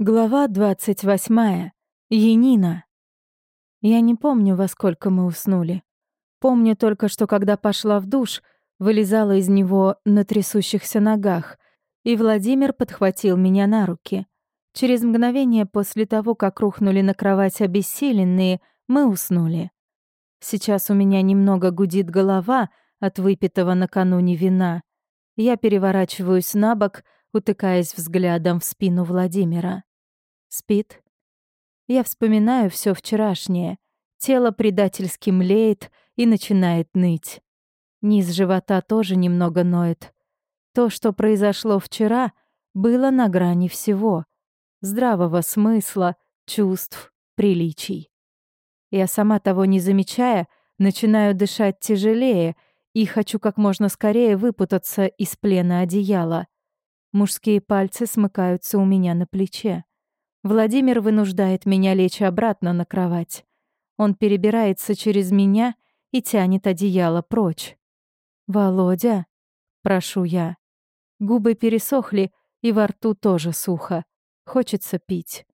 Глава 28. Янина. Я не помню, во сколько мы уснули. Помню только, что когда пошла в душ, вылезала из него на трясущихся ногах, и Владимир подхватил меня на руки. Через мгновение после того, как рухнули на кровать обессиленные, мы уснули. Сейчас у меня немного гудит голова от выпитого накануне вина. Я переворачиваюсь на бок, утыкаясь взглядом в спину Владимира. Спит. Я вспоминаю все вчерашнее. Тело предательски млеет и начинает ныть. Низ живота тоже немного ноет. То, что произошло вчера, было на грани всего. Здравого смысла, чувств, приличий. Я сама того не замечая, начинаю дышать тяжелее и хочу как можно скорее выпутаться из плена одеяла. Мужские пальцы смыкаются у меня на плече. Владимир вынуждает меня лечь обратно на кровать. Он перебирается через меня и тянет одеяло прочь. «Володя?» — прошу я. Губы пересохли, и во рту тоже сухо. Хочется пить.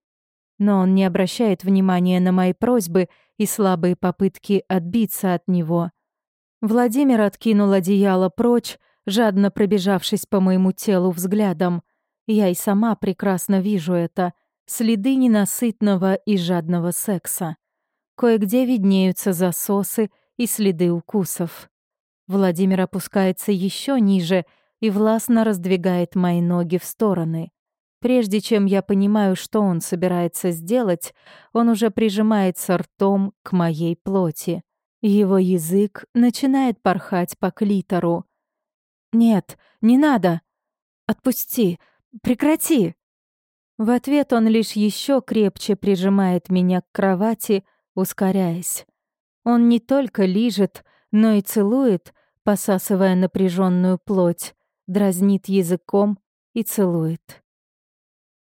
Но он не обращает внимания на мои просьбы и слабые попытки отбиться от него. Владимир откинул одеяло прочь, жадно пробежавшись по моему телу взглядом. Я и сама прекрасно вижу это — следы ненасытного и жадного секса. Кое-где виднеются засосы и следы укусов. Владимир опускается еще ниже и властно раздвигает мои ноги в стороны. Прежде чем я понимаю, что он собирается сделать, он уже прижимается ртом к моей плоти. Его язык начинает порхать по клитору. «Нет, не надо! Отпусти! Прекрати!» В ответ он лишь еще крепче прижимает меня к кровати, ускоряясь. Он не только лижет, но и целует, посасывая напряженную плоть, дразнит языком и целует.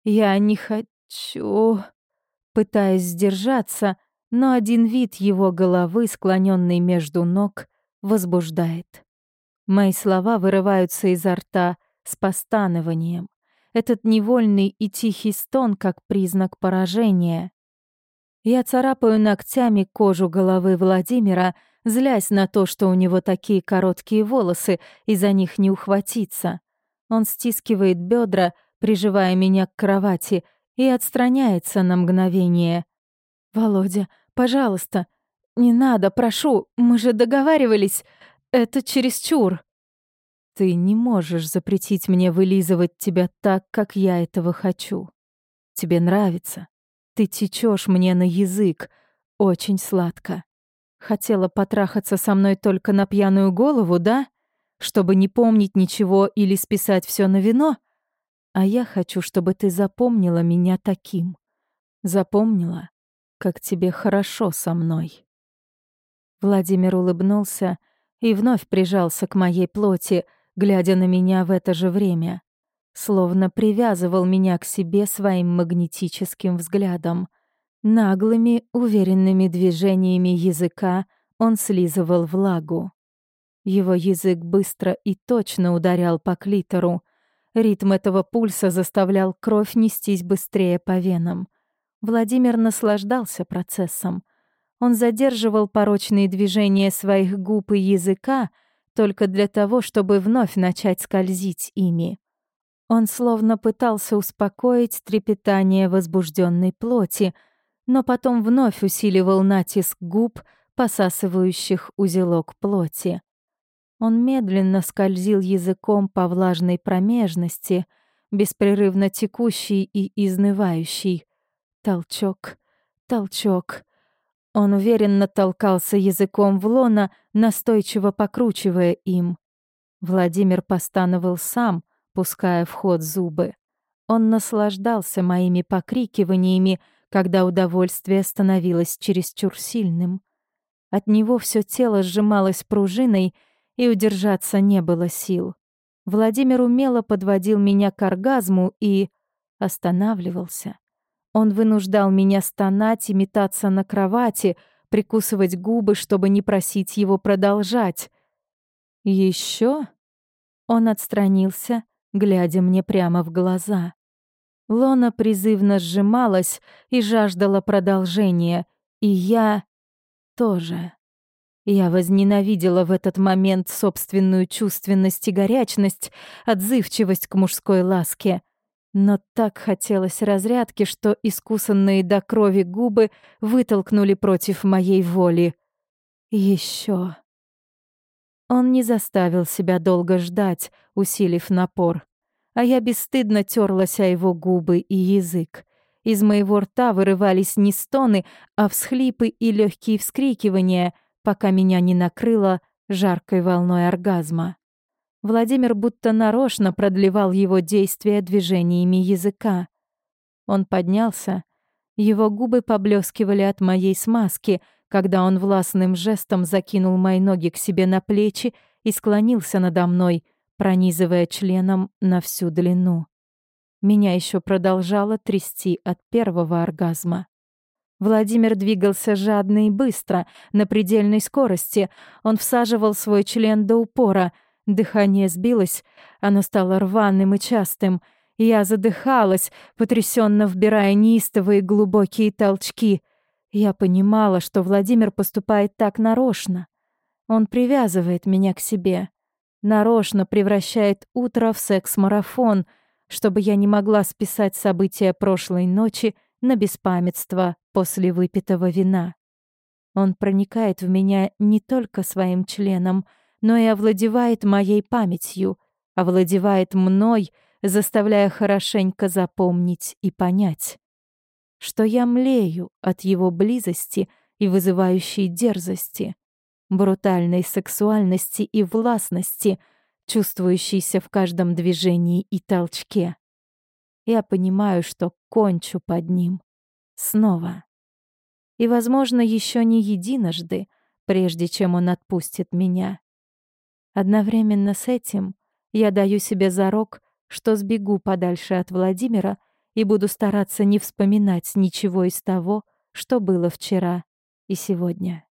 Я не хочу, пытаясь сдержаться, но один вид его головы, склоненный между ног, возбуждает. Мои слова вырываются изо рта с постанованием этот невольный и тихий стон как признак поражения. Я царапаю ногтями кожу головы Владимира, злясь на то, что у него такие короткие волосы, и за них не ухватиться. Он стискивает бедра, приживая меня к кровати, и отстраняется на мгновение. «Володя, пожалуйста, не надо, прошу, мы же договаривались, это чересчур». Ты не можешь запретить мне вылизывать тебя так, как я этого хочу. Тебе нравится. Ты течешь мне на язык. Очень сладко. Хотела потрахаться со мной только на пьяную голову, да? Чтобы не помнить ничего или списать все на вино? А я хочу, чтобы ты запомнила меня таким. Запомнила, как тебе хорошо со мной. Владимир улыбнулся и вновь прижался к моей плоти, глядя на меня в это же время, словно привязывал меня к себе своим магнетическим взглядом. Наглыми, уверенными движениями языка он слизывал влагу. Его язык быстро и точно ударял по клитору. Ритм этого пульса заставлял кровь нестись быстрее по венам. Владимир наслаждался процессом. Он задерживал порочные движения своих губ и языка, только для того, чтобы вновь начать скользить ими. Он словно пытался успокоить трепетание возбужденной плоти, но потом вновь усиливал натиск губ, посасывающих узелок плоти. Он медленно скользил языком по влажной промежности, беспрерывно текущий и изнывающий. Толчок, толчок, он уверенно толкался языком в лона, настойчиво покручивая им. Владимир постановал сам, пуская в ход зубы. Он наслаждался моими покрикиваниями, когда удовольствие становилось чересчур сильным. От него все тело сжималось пружиной, и удержаться не было сил. Владимир умело подводил меня к оргазму и останавливался. Он вынуждал меня стонать и метаться на кровати, прикусывать губы, чтобы не просить его продолжать. Еще? Он отстранился, глядя мне прямо в глаза. Лона призывно сжималась и жаждала продолжения, и я тоже. Я возненавидела в этот момент собственную чувственность и горячность, отзывчивость к мужской ласке. Но так хотелось разрядки, что искусанные до крови губы вытолкнули против моей воли. Еще. Он не заставил себя долго ждать, усилив напор. А я бесстыдно терлась о его губы и язык. Из моего рта вырывались не стоны, а всхлипы и легкие вскрикивания, пока меня не накрыло жаркой волной оргазма. Владимир будто нарочно продлевал его действия движениями языка. Он поднялся. Его губы поблескивали от моей смазки, когда он властным жестом закинул мои ноги к себе на плечи и склонился надо мной, пронизывая членом на всю длину. Меня еще продолжало трясти от первого оргазма. Владимир двигался жадно и быстро, на предельной скорости. Он всаживал свой член до упора — Дыхание сбилось, оно стало рваным и частым. Я задыхалась, потрясенно вбирая неистовые глубокие толчки. Я понимала, что Владимир поступает так нарочно. Он привязывает меня к себе. Нарочно превращает утро в секс-марафон, чтобы я не могла списать события прошлой ночи на беспамятство после выпитого вина. Он проникает в меня не только своим членом — но и овладевает моей памятью, овладевает мной, заставляя хорошенько запомнить и понять, что я млею от его близости и вызывающей дерзости, брутальной сексуальности и властности, чувствующейся в каждом движении и толчке. Я понимаю, что кончу под ним. Снова. И, возможно, еще не единожды, прежде чем он отпустит меня. Одновременно с этим я даю себе зарок, что сбегу подальше от Владимира и буду стараться не вспоминать ничего из того, что было вчера и сегодня.